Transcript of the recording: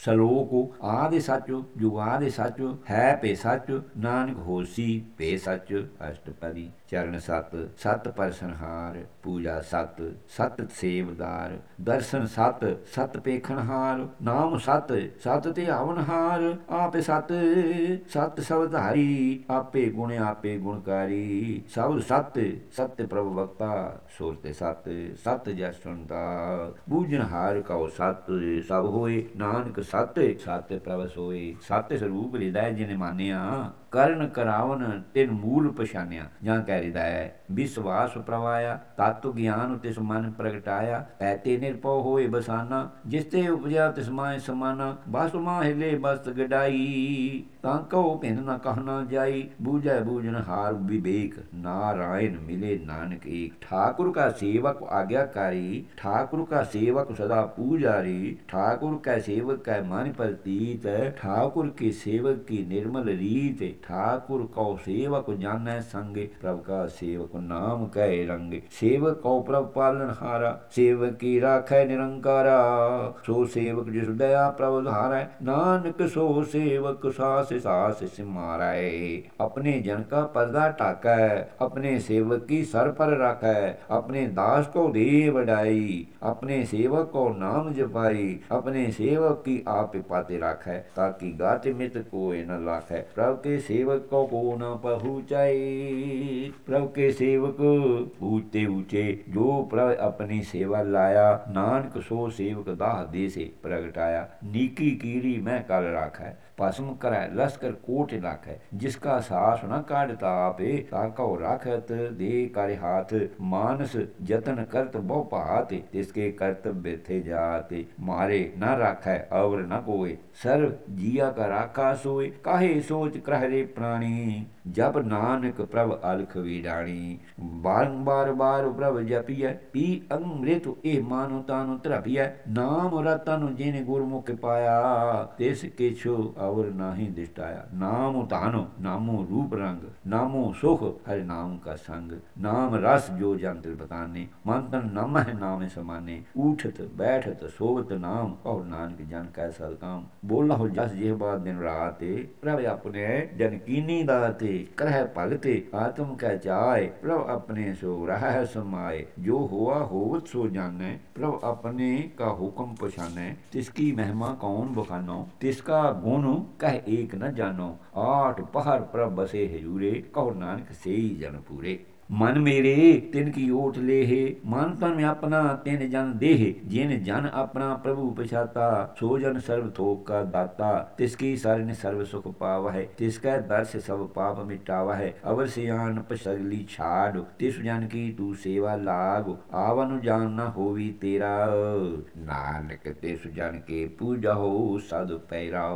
ਸ਼ਲੋਕ, ਆਦਿ ਸੱਚ ਜੁਗਾਦਿ ਸੱਚ, ਹੈ ਪੇ ਸੱਚ, ਨਾਨਕ ਹੋਸੀ ਪੇ ਸੱਚ। ਅਸ਼ਟਪਦੀ ਚਰਨ ਸਤ ਸਤ ਪਰਸਨਹਾਰ ਪੂਜਾ ਸਤ ਸਤ ਸੇਵਦਾਰ, ਦਰਸ਼ਨ ਸਤ ਸਤ ਪੇਖਣਹਾਰ ਨਾਮ ਸਤ ਸਤ ਤੇ ਆਵਨਹਾਰ ਆਪੇ ਸਤ ਸਤ ਸਵਧਾਰੀ, ਆਪੇ ਗੁਣ, ਆਪੇ ਗੁਣਕਾਰੀ। ਸਭ ਸਤ ਸਤ ਪ੍ਰਭ ਵਕਤਾ ਸੋਰਤੇ ਸਤ ਸਤ ਜਸ ਸੁਣਦਾ। ਕਉ ਸਤ, ਸਭ ਹੋਏ ਨਾਨਕ ਸਤ ਸਤਿ ਪ੍ਰਭ ਸੋਏ ਸਤ ਸਰੂਪ ਹਿਰਦੈ ਜਿਨੇ ਮਾਨਿਆ ਕਰਨ ਕਰਾਵਨ ਤਿਨ ਮੂਲ ਪਛਾਨਿਆ ਜਾਂ ਕਹਿ ਰਿਦਾ ਹੈ, ਵਿਸ਼ਵਾਸ ਪ੍ਰਵਾਇਆ ਤਤ ਗਿਆਨ ਤਿਸ ਮਨ ਪ੍ਰਗਟਾਇਆ ਐਤੇ ਨਿਰਪਉ ਹੋਏ ਬਸਾਨਾ, ਜਿਸ ਤੇ ਉਪਜਿਆ ਤਿਸ ਮਾਇ ਸਮਾਨਾ, ਬਸ ਹਿਲੇ ਬਸ ਗਡਾਈ, ਤਾਂ ਕਉ ਭਿੰਨ ਨ ਕਹਿਣਾ ਜਾਈ, ਬੂਝੈ ਬੂਝਨ ਹਾਰ ਵਿਵੇਕ, ਨਾਰਾਇਣ ਮਿਲੇ ਨਾਨਕ ਏਕ। ਠਾਕੁਰ ਕਾ ਸੇਵਕ ਆਗਿਆਕਾਰੀ, ਠਾਕੁਰ ਕਾ ਸੇਵਕ ਸਦਾ ਪੂਜਾਰੀ, ਠਾਕੁਰ ਕਾ ਸੇਵਕ ਕੈ ਮਨ ਪ੍ਰਤੀਤ, ਠਾਕੁਰ ਕੇ ਸੇਵਕ ਕੀ ਨਿਰਮਲ ਰੀਤ ठाकुर कौ सेवक जानै संगे प्रभ का सेवक नाम कह रंगे सेवक कौ प्रभ पालन हारा सेवक की राखै निरंकारा सो सेवक जिस दया प्रभ धारै नानक सो सेवक सास सास सिमारै अपने जन का पर्दा टाकै अपने सेवक की सर पर राखै अपने दास को दे बढ़ाई अपने सेवक को नाम जपाई अपने सेवक की आप पाते राखै ताकि गात मित कोई न लाखै प्रभ के सेवकों को न पहुँचाए प्रभु के सेवक ऊँचे ऊँचे जो प्रभु अपनी सेवा लाया, नानक सो सेवक दाह दे से प्रगटाया। नीकी कीड़ी मैं कल राख है पसम कर लश्कर कोट राख है जिसका सास न काटता आपे ताको राखत, दे कर हाथ। मानस जतन करत बहु पहाते तिसके कर्तव्य थे जाते। मारे न राख है और न कोए। सर्व जिया का राखा सोए, काहे सोच कहरे ਸਾਰੇ ਪ੍ਰਾਣੀ ਜਬ ਨਾਨਕ ਪ੍ਰਭ ਅਲਖ ਵੀਡਾਣੀ। ਬਾਰੰਬਾਰ ਬਾਰ ਪ੍ਰਭ ਜਪੀਐ, ਪੀ ਅੰਮ੍ਰਿਤ ਇਹ ਮਾਨੋ ਤਾਨੋ ਤਰਪੀਐ ਨਾਮ ਰਤਨ ਜਿਨੇ ਗੁਰਮੁਖ ਪਾਇਆ, ਤਿਸ ਕਿਛੁ ਅਵਰ ਨਾਹੀ ਦਿਸ਼ਟਾਇਆ। ਨਾਮ ਤਾਨੋ ਨਾਮੋ ਰੂਪ ਰੰਗ, ਨਾਮੋ ਸੁਖ, ਹਰਿ ਨਾਮ ਕਾ ਸੰਗ। ਨਾਮ ਰਸ ਜੋ ਜੰਤਰ ਬਤਾਨੇ, ਮਨ ਤਨ ਨਾਮ ਹੈ ਨਾਮ ਸਮਾਨੇ। ਉਠਤ ਬੈਠਤ, ਸੋਵਤ ਨਾਮ, ਔਰ ਨਾਨਕ ਜਨ ਕੈ ਸਦ ਕਾਮ ਬੋਲਾ ਹੋ ਜਸ ਜਿਹ ਬਾਦ ਦਿਨ ਰਾਤ ਪ੍ਰਭ ਆਪਣੇ भजन कीनी दाते, करह भगते, आत्म कह जाए। प्रभ अपने सो रह समाए। जो हुआ होवत सो जाने। प्रभ अपने का हुक्म पछाने। तिसकी महिमा कौन बखानो? तिसका गुण कह एक न जानो। आठ पहर प्रभ बसे हजूरे। कहो नानक से जन पूरे। ਮਨ ਮੇਰੇ, ਤਿਨ ਕੀ ਓਟ ਲੇਹ। ਮਨ ਤਨ ਆਪਣਾ, ਤਿਨ ਜਨ ਦੇਹ। ਜਿਨ ਜਨ ਆਪਣਾ ਪ੍ਰਭੂ ਪਛਾਤਾ, ਸੋ ਜਨ ਸਰਬ ਥੋਕ ਕਾ ਦਾਤਾ। ਤਿਸ ਕੀ ਸਰਨ ਸਰਬ ਸੁਖ ਪਾਵਹਿ। ਤਿਸ ਕੈ ਦਰਸ ਸਭ ਪਾਪ ਮਿਟਾਵਹਿ। ਅਵਰ ਸਿਆਨ ਪਸਗਲੀ ਛਾੜ। ਤਿਸ ਜਨ ਕੀ ਤੂ ਸੇਵਾ ਲਾਗ। ਆਵਨ ਜਾਨ ਨਾ ਹੋਵੀ ਤੇਰਾ। ਨਾਨਕ ਤਿਸ ਜਨ ਕੇ ਪੂਜਾ ਹੋ ਸਦ ਪੈਰਾ